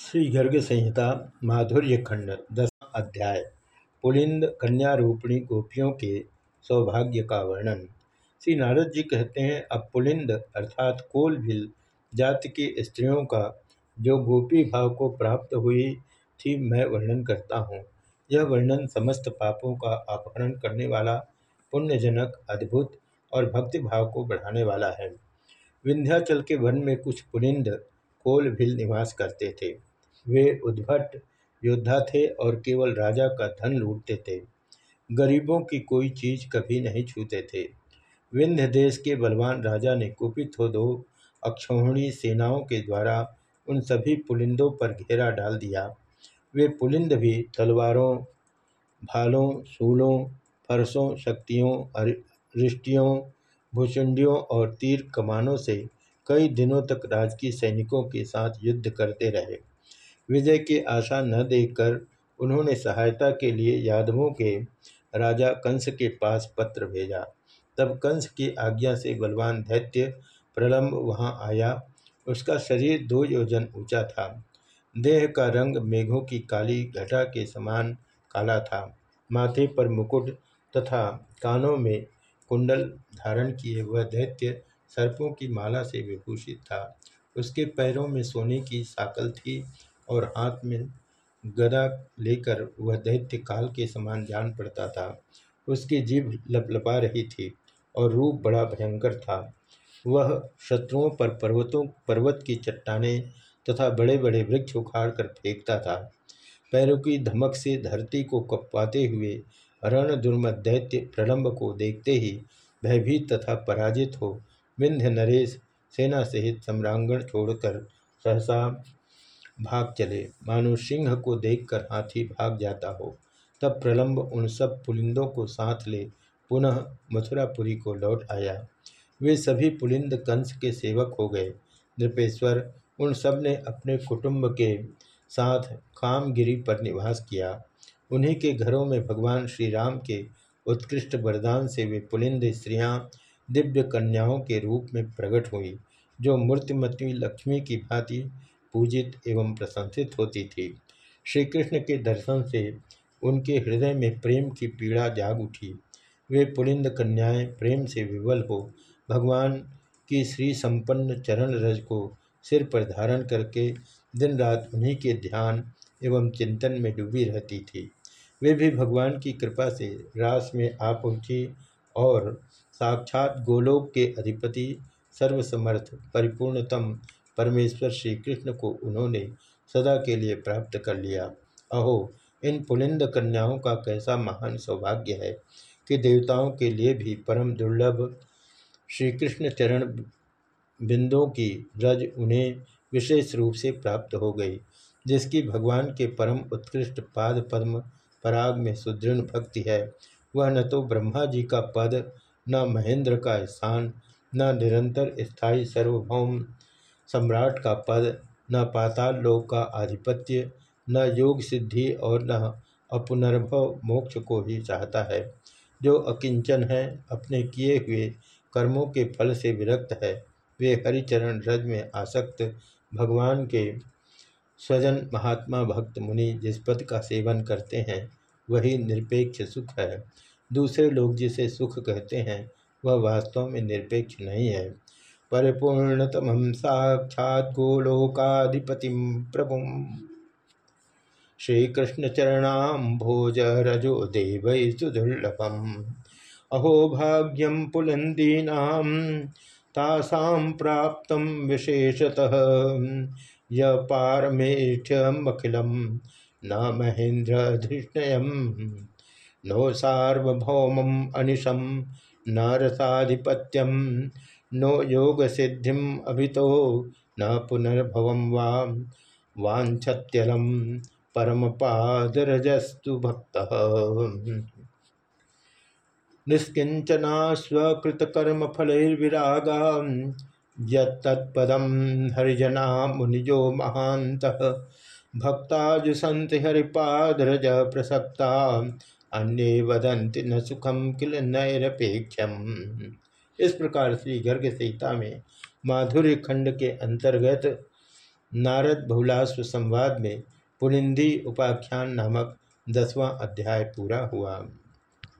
श्री गर्ग संहिता माधुर्य खंड दस अध्याय, पुलिंद कन्या रूपणी गोपियों के सौभाग्य का वर्णन। श्री नारद जी कहते हैं, अब पुलिंद अर्थात कोलभिल जाति की स्त्रियों का जो गोपी भाव को प्राप्त हुई थी, मैं वर्णन करता हूँ। यह वर्णन समस्त पापों का अपहरण करने वाला, पुण्यजनक, अद्भुत और भक्ति भाव को बढ़ाने वाला है। विंध्याचल के वन में कुछ पुलिंद कोलभिल निवास करते थे। वे उद्भट योद्धा थे और केवल राजा का धन लूटते थे। गरीबों की कोई चीज़ कभी नहीं छूते थे। विंध्य देश के बलवान राजा ने कुपित हो दो अक्षौहिणी सेनाओं के द्वारा उन सभी पुलिंदों पर घेरा डाल दिया। वे पुलिंद भी तलवारों, भालों सूलों फरसों, शक्तियों रिष्टियों, भूषुंडियों और तीर कमानों से कई दिनों तक राजकीय सैनिकों के साथ युद्ध करते रहे। विजय की आशा न देखकर उन्होंने सहायता के लिए यादवों के राजा कंस के पास पत्र भेजा। तब कंस की आज्ञा से बलवान दैत्य प्रलम्ब वहाँ आया। उसका शरीर दो योजन ऊँचा था। देह का रंग मेघों की काली घटा के समान काला था। माथे पर मुकुट तथा कानों में कुंडल धारण किए वह दैत्य सर्पों की माला से विभूषित था। उसके पैरों में सोने की साकल थी। और हाथ में गदा लेकर वह दैत्य काल के समान जान पड़ता था। उसकी जीभ लपलपा रही थी और रूप बड़ा भयंकर था। वह शत्रुओं पर पर्वतों, पर्वत की चट्टानें तथा बड़े बड़े वृक्ष उखाड़ कर फेंकता था। पैरों की धमक से धरती को कपवाते हुए रण दुर्मद दैत्य प्रलंब को देखते ही भयभीत तथा पराजित हो विंध्य नरेश सेना सहित सम्रांगण छोड़कर सहसा भाग चले। मानो सिंह को देखकर हाथी भाग जाता हो। तब प्रलंब उन सब पुलिंदों को साथ ले पुनः मथुरापुरी को लौट आया। वे सभी पुलिंद कंस के सेवक हो गए। नृपेश्वर उन सबने अपने कुटुंब के साथ कामगिरी पर निवास किया। उन्हीं के घरों में भगवान श्री राम के उत्कृष्ट वरदान से वे पुलिंद स्त्रियाँ दिव्य कन्याओं के रूप में प्रकट हुई, जो मूर्तिमती लक्ष्मी की भांति पूजित एवं प्रशंसित होती थी। श्री कृष्ण के दर्शन से उनके हृदय में प्रेम की पीड़ा जाग उठी। वे पुलिंद कन्याएँ प्रेम से विवल हो, भगवान की श्री संपन्न चरण रज को सिर पर धारण करके दिन रात उन्हीं के ध्यान एवं चिंतन में डूबी रहती थी। वे भी भगवान की कृपा से रास में आ पहुँची और साक्षात गोलोक के अधिपति, सर्वसमर्थ, परिपूर्णतम परमेश्वर श्री कृष्ण को उन्होंने सदा के लिए प्राप्त कर लिया। अहो, इन पुलिंद कन्याओं का कैसा महान सौभाग्य है कि देवताओं के लिए भी परम दुर्लभ श्री कृष्ण चरण बिंदों की रज उन्हें विशेष रूप से प्राप्त हो गई, जिसकी भगवान के परम उत्कृष्ट पाद पद्म पराग में सुदृढ़ भक्ति है। वह न तो ब्रह्मा जी का पद, न महेंद्र का स्थान, न निरंतर स्थायी सार्वभौम सम्राट का पद, न पाताल लोक का आधिपत्य, न योग सिद्धि और न अपुनर्भव मोक्ष को ही चाहता है। जो अकिंचन है, अपने किए हुए कर्मों के फल से विरक्त है, वे हरिचरण रज में आसक्त भगवान के स्वजन महात्मा भक्त मुनि जिस पद का सेवन करते हैं, वही निरपेक्ष सुख है। दूसरे लोग जिसे सुख कहते हैं, वह वास्तव में निरपेक्ष नहीं है। परिपूर्णतम साक्षात गोलोकाधिपति प्रभु। श्रीकृष्णचरणाम्भोज रजो देव सुदुर्लभम अहो भाग्यम पुलंदीना तासां प्राप्त विशेषतः। य पारमेष्ठ्यमखिलम न महेन्द्रधृष्णयम नो सार्वभौमम अनिशम न रसाधिपत्यम नो योग सिद्धिम अभितो न पुनर्भव वाछत्यलम परम पादरजस्तु भक्त। निष्किंचना स्वकृतकर्म फलैर्विरागा यत्तत्पदम हरिजना मुनिजो महांत भक्ता जुसंत हरिपादरज प्रसक्ता अन्ये वदन्ति न सुखम किल नैरपेक्षम इस प्रकार श्री गर्ग सीता में माधुर्य खंड के अंतर्गत नारद बहुलाश्व संवाद में पुलिंदी उपाख्यान नामक दसवां अध्याय पूरा हुआ।